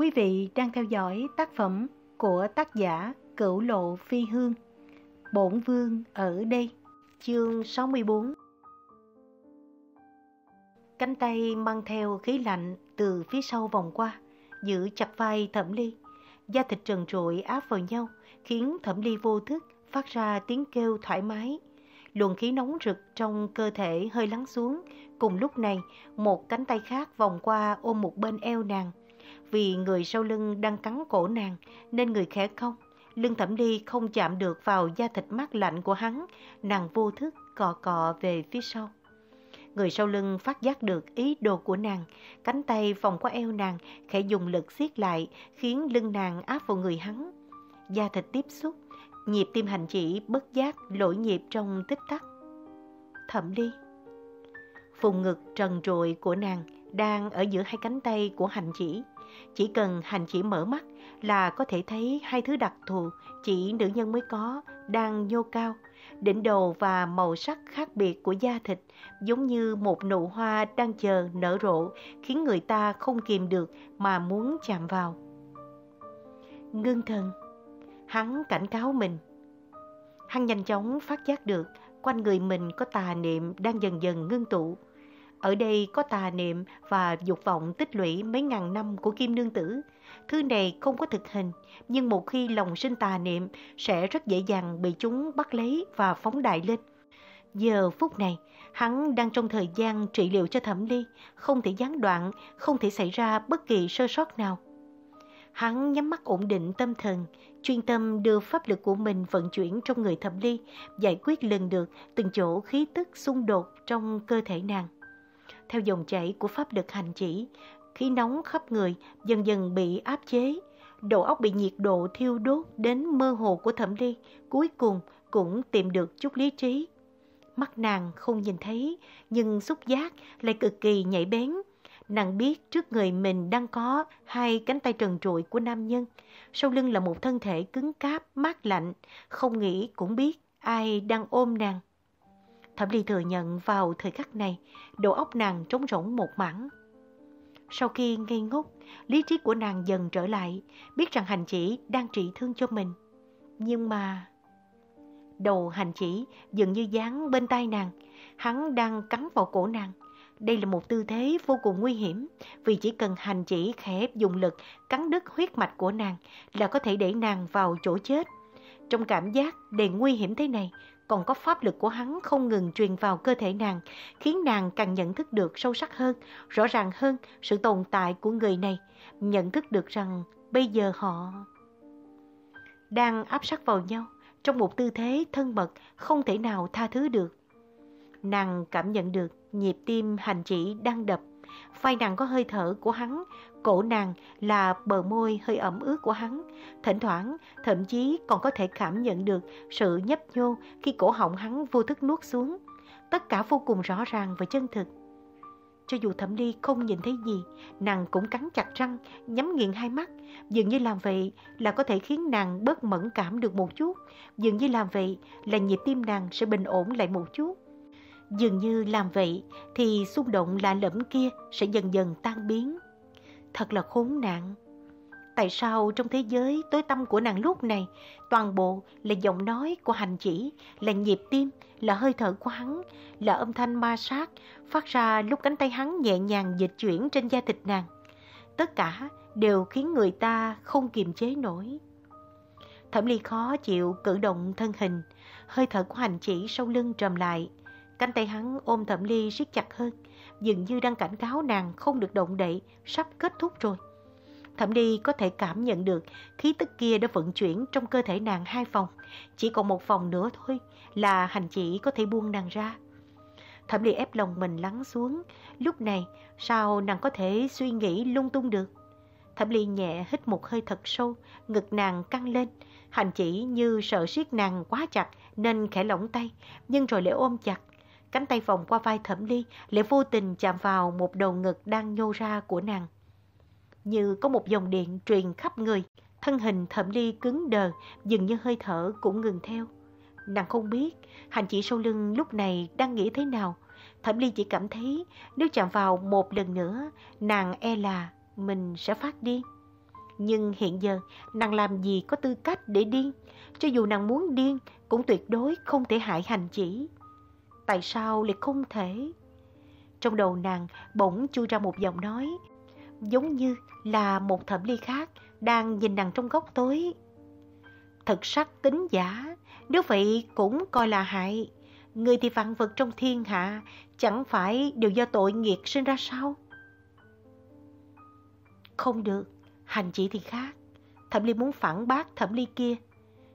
Quý vị đang theo dõi tác phẩm của tác giả Cửu Lộ Phi Hương. Bổn Vương ở đây, chương 64. Cánh tay mang theo khí lạnh từ phía sau vòng qua, giữ chặt vai Thẩm Ly. Da thịt trần trụi áp vào nhau, khiến Thẩm Ly vô thức phát ra tiếng kêu thoải mái. Luồng khí nóng rực trong cơ thể hơi lắng xuống. Cùng lúc này, một cánh tay khác vòng qua ôm một bên eo nàng. Vì người sau lưng đang cắn cổ nàng, nên người khẽ không. Lưng thẩm ly không chạm được vào da thịt mát lạnh của hắn, nàng vô thức cò cò về phía sau. Người sau lưng phát giác được ý đồ của nàng, cánh tay vòng qua eo nàng, khẽ dùng lực siết lại, khiến lưng nàng áp vào người hắn. Da thịt tiếp xúc, nhịp tim hành chỉ bất giác lỗi nhịp trong tích tắc. Thẩm ly. Phùng ngực trần trụi của nàng đang ở giữa hai cánh tay của hành chỉ. Chỉ cần hành chỉ mở mắt là có thể thấy hai thứ đặc thù chỉ nữ nhân mới có đang nhô cao. Đỉnh đầu và màu sắc khác biệt của da thịt giống như một nụ hoa đang chờ nở rộ khiến người ta không kìm được mà muốn chạm vào. Ngưng thần, hắn cảnh cáo mình. Hắn nhanh chóng phát giác được quanh người mình có tà niệm đang dần dần ngưng tụ. Ở đây có tà niệm và dục vọng tích lũy mấy ngàn năm của Kim Nương Tử. Thứ này không có thực hình, nhưng một khi lòng sinh tà niệm sẽ rất dễ dàng bị chúng bắt lấy và phóng đại lên. Giờ phút này, hắn đang trong thời gian trị liệu cho thẩm ly, không thể gián đoạn, không thể xảy ra bất kỳ sơ sót nào. Hắn nhắm mắt ổn định tâm thần, chuyên tâm đưa pháp lực của mình vận chuyển trong người thẩm ly, giải quyết lần được từng chỗ khí tức xung đột trong cơ thể nàng theo dòng chảy của pháp lực hành chỉ, khí nóng khắp người dần dần bị áp chế. Đầu óc bị nhiệt độ thiêu đốt đến mơ hồ của thẩm ly, cuối cùng cũng tìm được chút lý trí. Mắt nàng không nhìn thấy, nhưng xúc giác lại cực kỳ nhạy bén. Nàng biết trước người mình đang có hai cánh tay trần trụi của nam nhân, sau lưng là một thân thể cứng cáp, mát lạnh, không nghĩ cũng biết ai đang ôm nàng. Thẩm Ly thừa nhận vào thời khắc này, đầu óc nàng trống rỗng một mảng. Sau khi ngây ngốc, lý trí của nàng dần trở lại, biết rằng hành chỉ đang trị thương cho mình. Nhưng mà... Đầu hành chỉ dường như dán bên tay nàng, hắn đang cắn vào cổ nàng. Đây là một tư thế vô cùng nguy hiểm, vì chỉ cần hành chỉ khẽ dùng lực cắn đứt huyết mạch của nàng là có thể đẩy nàng vào chỗ chết. Trong cảm giác đầy nguy hiểm thế này, còn có pháp lực của hắn không ngừng truyền vào cơ thể nàng, khiến nàng càng nhận thức được sâu sắc hơn, rõ ràng hơn sự tồn tại của người này, nhận thức được rằng bây giờ họ đang áp sát vào nhau trong một tư thế thân mật không thể nào tha thứ được. Nàng cảm nhận được nhịp tim hành chỉ đang đập, vai nàng có hơi thở của hắn, cổ nàng là bờ môi hơi ẩm ướt của hắn. Thỉnh thoảng, thậm chí còn có thể cảm nhận được sự nhấp nhô khi cổ họng hắn vô thức nuốt xuống. Tất cả vô cùng rõ ràng và chân thực. Cho dù thẩm ly không nhìn thấy gì, nàng cũng cắn chặt răng, nhắm nghiền hai mắt. Dường như làm vậy là có thể khiến nàng bớt mẫn cảm được một chút. Dường như làm vậy là nhịp tim nàng sẽ bình ổn lại một chút. Dường như làm vậy thì xung động lạ lẫm kia sẽ dần dần tan biến. Thật là khốn nạn. Tại sao trong thế giới tối tâm của nàng lúc này, toàn bộ là giọng nói của hành chỉ, là nhịp tim, là hơi thở của hắn, là âm thanh ma sát phát ra lúc cánh tay hắn nhẹ nhàng dịch chuyển trên da thịt nàng. Tất cả đều khiến người ta không kiềm chế nổi. Thẩm ly khó chịu cử động thân hình, hơi thở của hành chỉ sau lưng trầm lại. Cánh tay hắn ôm thẩm ly siết chặt hơn, dường như đang cảnh cáo nàng không được động đậy, sắp kết thúc rồi. Thẩm đi có thể cảm nhận được khí tức kia đã vận chuyển trong cơ thể nàng hai phòng chỉ còn một phòng nữa thôi là hành chỉ có thể buông nàng ra. Thẩm đi ép lòng mình lắng xuống, lúc này sao nàng có thể suy nghĩ lung tung được. Thẩm Ly nhẹ hít một hơi thật sâu, ngực nàng căng lên, hành chỉ như sợ siết nàng quá chặt nên khẽ lỏng tay, nhưng rồi lại ôm chặt. Cánh tay vòng qua vai Thẩm Ly lại vô tình chạm vào một đầu ngực đang nhô ra của nàng như có một dòng điện truyền khắp người. Thân hình thẩm ly cứng đờ, dường như hơi thở cũng ngừng theo. Nàng không biết hành chỉ sau lưng lúc này đang nghĩ thế nào. Thẩm ly chỉ cảm thấy nếu chạm vào một lần nữa, nàng e là mình sẽ phát điên. Nhưng hiện giờ, nàng làm gì có tư cách để điên? Cho dù nàng muốn điên, cũng tuyệt đối không thể hại hành chỉ. Tại sao lại không thể? Trong đầu nàng bỗng chui ra một giọng nói, giống như là một thẩm ly khác đang nhìn nàng trong góc tối. Thật sắc tính giả, nếu vậy cũng coi là hại. Người thì vạn vật trong thiên hạ, chẳng phải đều do tội nghiệt sinh ra sao? Không được, hành chỉ thì khác. Thẩm ly muốn phản bác thẩm ly kia.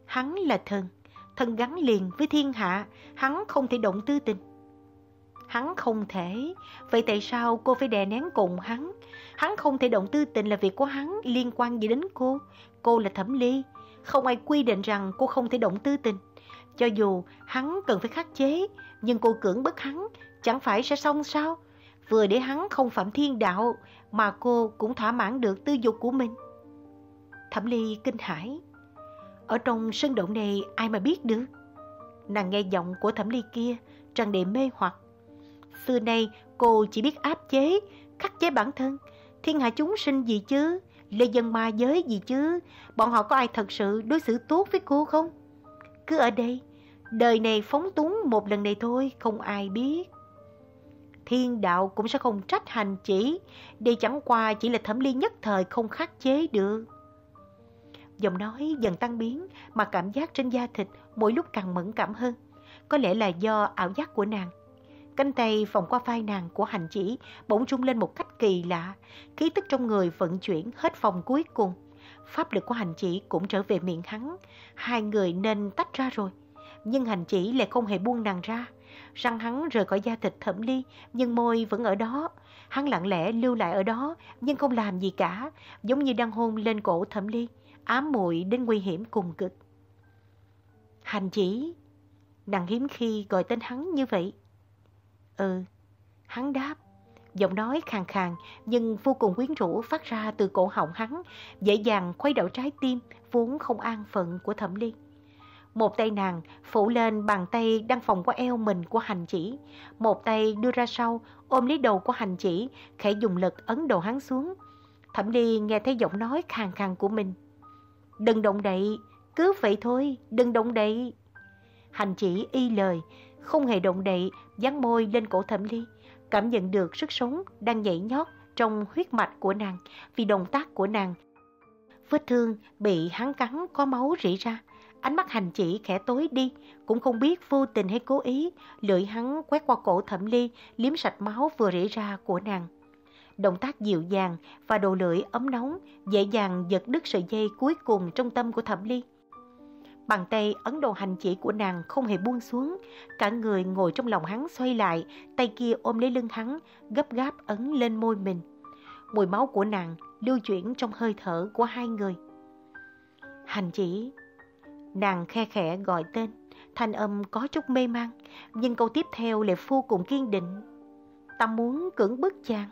Hắn là thần, thân gắn liền với thiên hạ, hắn không thể động tư tình. Hắn không thể, vậy tại sao cô phải đè nén cùng hắn? Hắn không thể động tư tình là việc của hắn, liên quan gì đến cô? Cô là thẩm ly, không ai quy định rằng cô không thể động tư tình. Cho dù hắn cần phải khắc chế, nhưng cô cưỡng bức hắn, chẳng phải sẽ xong sao? Vừa để hắn không phạm thiên đạo, mà cô cũng thỏa mãn được tư dục của mình. Thẩm Ly kinh hãi. Ở trong sân động này ai mà biết được? Nàng nghe giọng của Thẩm Ly kia, tràn đầy mê hoặc. Xưa nay cô chỉ biết áp chế, khắc chế bản thân. Thiên hạ chúng sinh gì chứ? Lê dân ma giới gì chứ? Bọn họ có ai thật sự đối xử tốt với cô không? Cứ ở đây, đời này phóng túng một lần này thôi, không ai biết. Thiên đạo cũng sẽ không trách hành chỉ, đây chẳng qua chỉ là thẩm ly nhất thời không khắc chế được. Giọng nói dần tăng biến mà cảm giác trên da thịt mỗi lúc càng mẫn cảm hơn. Có lẽ là do ảo giác của nàng. Cánh tay vòng qua vai nàng của hành chỉ bỗng trung lên một cách kỳ lạ. Khí tức trong người vận chuyển hết phòng cuối cùng. Pháp lực của hành chỉ cũng trở về miệng hắn. Hai người nên tách ra rồi. Nhưng hành chỉ lại không hề buông nàng ra. Răng hắn rời khỏi da thịt thẩm ly, nhưng môi vẫn ở đó. Hắn lặng lẽ lưu lại ở đó, nhưng không làm gì cả, giống như đang hôn lên cổ thẩm ly, ám muội đến nguy hiểm cùng cực. Hành chỉ, nàng hiếm khi gọi tên hắn như vậy. Ừ, hắn đáp, giọng nói khàn khàn nhưng vô cùng quyến rũ phát ra từ cổ họng hắn, dễ dàng khuấy đảo trái tim vốn không an phận của thẩm ly. Một tay nàng phủ lên bàn tay đang phòng qua eo mình của hành chỉ. Một tay đưa ra sau, ôm lấy đầu của hành chỉ, khẽ dùng lực ấn đầu hắn xuống. Thẩm Ly nghe thấy giọng nói khàn khàn của mình. Đừng động đậy, cứ vậy thôi, đừng động đậy. Hành chỉ y lời, không hề động đậy, dán môi lên cổ Thẩm Ly. Cảm nhận được sức sống đang nhảy nhót trong huyết mạch của nàng vì động tác của nàng. Vết thương bị hắn cắn có máu rỉ ra. Ánh mắt hành chỉ khẽ tối đi, cũng không biết vô tình hay cố ý, lưỡi hắn quét qua cổ thẩm ly, liếm sạch máu vừa rỉ ra của nàng. Động tác dịu dàng và đồ lưỡi ấm nóng, dễ dàng giật đứt sợi dây cuối cùng trong tâm của thẩm ly. Bàn tay ấn đồ hành chỉ của nàng không hề buông xuống, cả người ngồi trong lòng hắn xoay lại, tay kia ôm lấy lưng hắn, gấp gáp ấn lên môi mình. Mùi máu của nàng lưu chuyển trong hơi thở của hai người. Hành chỉ Nàng khe khẽ gọi tên, thanh âm có chút mê mang, nhưng câu tiếp theo lại vô cùng kiên định. Ta muốn cưỡng bức chàng.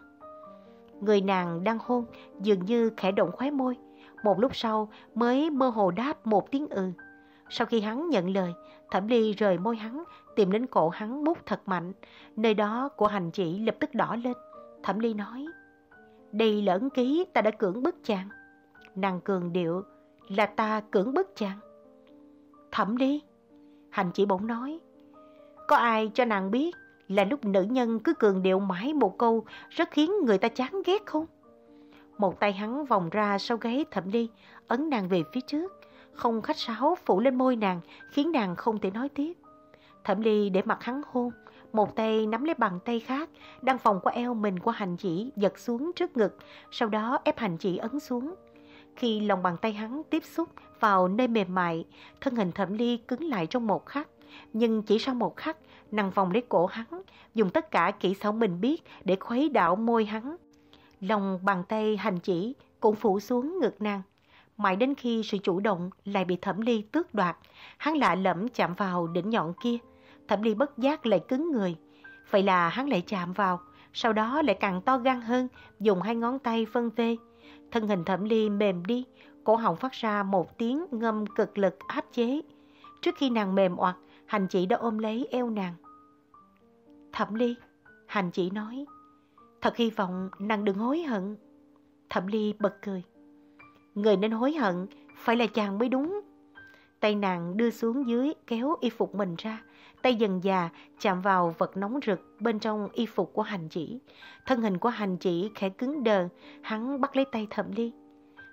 Người nàng đang hôn, dường như khẽ động khóe môi. Một lúc sau mới mơ hồ đáp một tiếng ừ. Sau khi hắn nhận lời, Thẩm Ly rời môi hắn, tìm đến cổ hắn mút thật mạnh. Nơi đó của hành chỉ lập tức đỏ lên. Thẩm Ly nói, đây là ấn ký ta đã cưỡng bức chàng. Nàng cường điệu, là ta cưỡng bức chàng. Thẩm ly Hành chỉ bỗng nói. Có ai cho nàng biết là lúc nữ nhân cứ cường điệu mãi một câu rất khiến người ta chán ghét không? Một tay hắn vòng ra sau gáy thẩm ly ấn nàng về phía trước. Không khách sáo phủ lên môi nàng khiến nàng không thể nói tiếp. Thẩm ly để mặt hắn hôn, một tay nắm lấy bàn tay khác, đang vòng qua eo mình của hành chỉ giật xuống trước ngực, sau đó ép hành chỉ ấn xuống. Khi lòng bàn tay hắn tiếp xúc vào nơi mềm mại, thân hình thẩm ly cứng lại trong một khắc. Nhưng chỉ sau một khắc, nàng vòng lấy cổ hắn, dùng tất cả kỹ xảo mình biết để khuấy đảo môi hắn. Lòng bàn tay hành chỉ cũng phủ xuống ngực nàng. Mãi đến khi sự chủ động lại bị thẩm ly tước đoạt, hắn lạ lẫm chạm vào đỉnh nhọn kia. Thẩm ly bất giác lại cứng người. Vậy là hắn lại chạm vào, sau đó lại càng to gan hơn, dùng hai ngón tay phân vê. Thân hình thẩm ly mềm đi, cổ họng phát ra một tiếng ngâm cực lực áp chế. Trước khi nàng mềm oặt, hành chỉ đã ôm lấy eo nàng. Thẩm ly, hành chỉ nói, thật hy vọng nàng đừng hối hận. Thẩm ly bật cười. Người nên hối hận, phải là chàng mới đúng. Tay nàng đưa xuống dưới kéo y phục mình ra. Tay dần già chạm vào vật nóng rực bên trong y phục của hành chỉ. Thân hình của hành chỉ khẽ cứng đờ, hắn bắt lấy tay thẩm ly.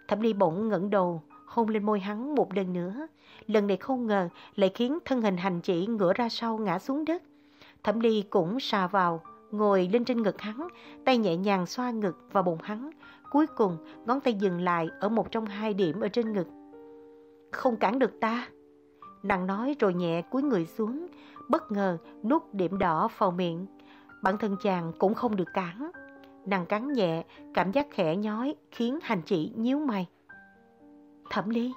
Thẩm ly bỗng ngẩng đầu, hôn lên môi hắn một lần nữa. Lần này không ngờ lại khiến thân hình hành chỉ ngửa ra sau ngã xuống đất. Thẩm ly cũng xà vào, ngồi lên trên ngực hắn, tay nhẹ nhàng xoa ngực và bụng hắn. Cuối cùng, ngón tay dừng lại ở một trong hai điểm ở trên ngực. Không cản được ta. Nàng nói rồi nhẹ cúi người xuống, bất ngờ nuốt điểm đỏ vào miệng. Bản thân chàng cũng không được cản. Nàng cắn nhẹ, cảm giác khẽ nhói khiến hành chỉ nhíu mày. Thẩm Ly.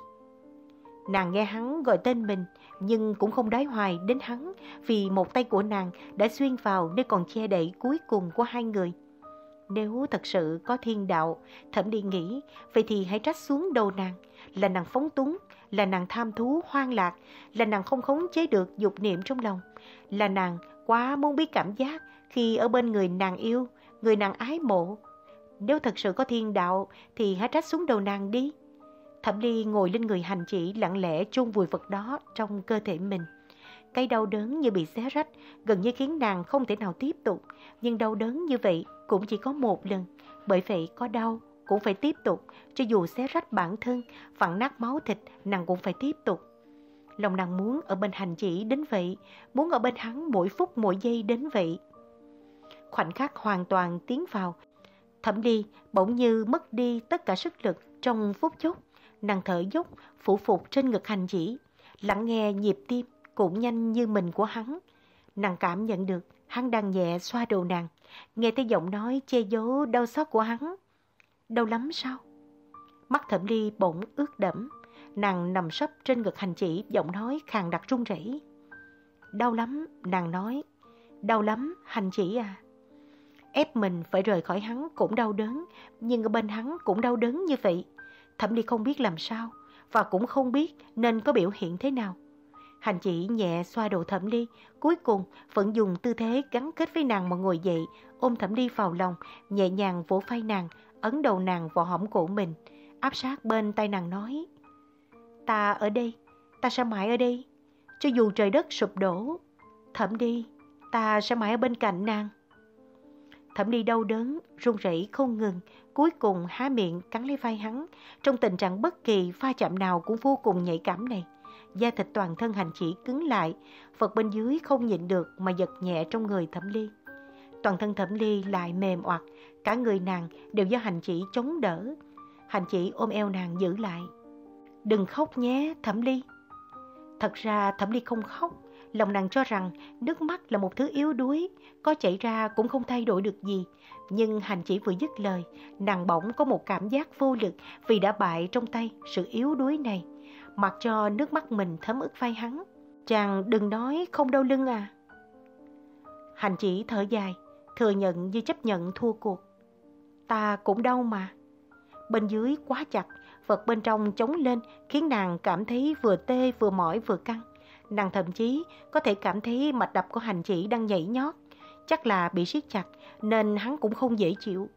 Nàng nghe hắn gọi tên mình, nhưng cũng không đái hoài đến hắn vì một tay của nàng đã xuyên vào nơi còn che đậy cuối cùng của hai người. Nếu thật sự có thiên đạo, Thẩm Ly nghĩ, vậy thì hãy trách xuống đầu nàng, là nàng phóng túng, là nàng tham thú hoang lạc, là nàng không khống chế được dục niệm trong lòng, là nàng quá muốn biết cảm giác khi ở bên người nàng yêu, người nàng ái mộ. Nếu thật sự có thiên đạo thì hãy trách xuống đầu nàng đi. Thẩm Ly ngồi lên người hành chỉ lặng lẽ chôn vùi vật đó trong cơ thể mình. Cái đau đớn như bị xé rách, gần như khiến nàng không thể nào tiếp tục. Nhưng đau đớn như vậy cũng chỉ có một lần, bởi vậy có đau cũng phải tiếp tục, cho dù xé rách bản thân, vặn nát máu thịt, nàng cũng phải tiếp tục. Lòng nàng muốn ở bên hành chỉ đến vậy, muốn ở bên hắn mỗi phút mỗi giây đến vậy. Khoảnh khắc hoàn toàn tiến vào, thẩm đi bỗng như mất đi tất cả sức lực trong phút chốc. Nàng thở dốc, phủ phục trên ngực hành chỉ, lắng nghe nhịp tim cũng nhanh như mình của hắn. Nàng cảm nhận được hắn đang nhẹ xoa đầu nàng, nghe thấy giọng nói che giấu đau xót của hắn. Đau lắm sao? Mắt thẩm ly bỗng ướt đẫm, nàng nằm sấp trên ngực hành chỉ, giọng nói khàn đặc run rẩy. Đau lắm, nàng nói. Đau lắm, hành chỉ à. Ép mình phải rời khỏi hắn cũng đau đớn, nhưng ở bên hắn cũng đau đớn như vậy. Thẩm Ly không biết làm sao và cũng không biết nên có biểu hiện thế nào. Hành chỉ nhẹ xoa đầu Thẩm Ly, cuối cùng vẫn dùng tư thế gắn kết với nàng mà ngồi dậy, ôm Thẩm Ly vào lòng, nhẹ nhàng vỗ vai nàng, ấn đầu nàng vào hõm cổ mình, áp sát bên tay nàng nói. Ta ở đây, ta sẽ mãi ở đây, cho dù trời đất sụp đổ. Thẩm đi, ta sẽ mãi ở bên cạnh nàng. Thẩm ly đau đớn, run rẩy không ngừng, cuối cùng há miệng cắn lấy vai hắn. Trong tình trạng bất kỳ pha chạm nào cũng vô cùng nhạy cảm này. Da thịt toàn thân hành chỉ cứng lại, vật bên dưới không nhịn được mà giật nhẹ trong người thẩm ly. Toàn thân thẩm ly lại mềm oặt, cả người nàng đều do hành chỉ chống đỡ. Hành chỉ ôm eo nàng giữ lại. Đừng khóc nhé, thẩm ly. Thật ra thẩm ly không khóc, lòng nàng cho rằng nước mắt là một thứ yếu đuối, có chảy ra cũng không thay đổi được gì. Nhưng hành chỉ vừa dứt lời, nàng bỗng có một cảm giác vô lực vì đã bại trong tay sự yếu đuối này. Mặc cho nước mắt mình thấm ướt vai hắn. Chàng đừng nói không đau lưng à. Hành chỉ thở dài, thừa nhận như chấp nhận thua cuộc. Ta cũng đau mà. Bên dưới quá chặt, vật bên trong chống lên khiến nàng cảm thấy vừa tê vừa mỏi vừa căng. Nàng thậm chí có thể cảm thấy mạch đập của hành chỉ đang nhảy nhót. Chắc là bị siết chặt nên hắn cũng không dễ chịu.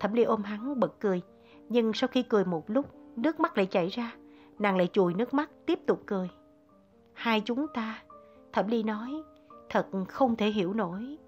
Thẩm Ly ôm hắn bật cười. Nhưng sau khi cười một lúc, nước mắt lại chảy ra. Nàng lại chùi nước mắt tiếp tục cười. Hai chúng ta, Thẩm Ly nói, thật không thể hiểu nổi.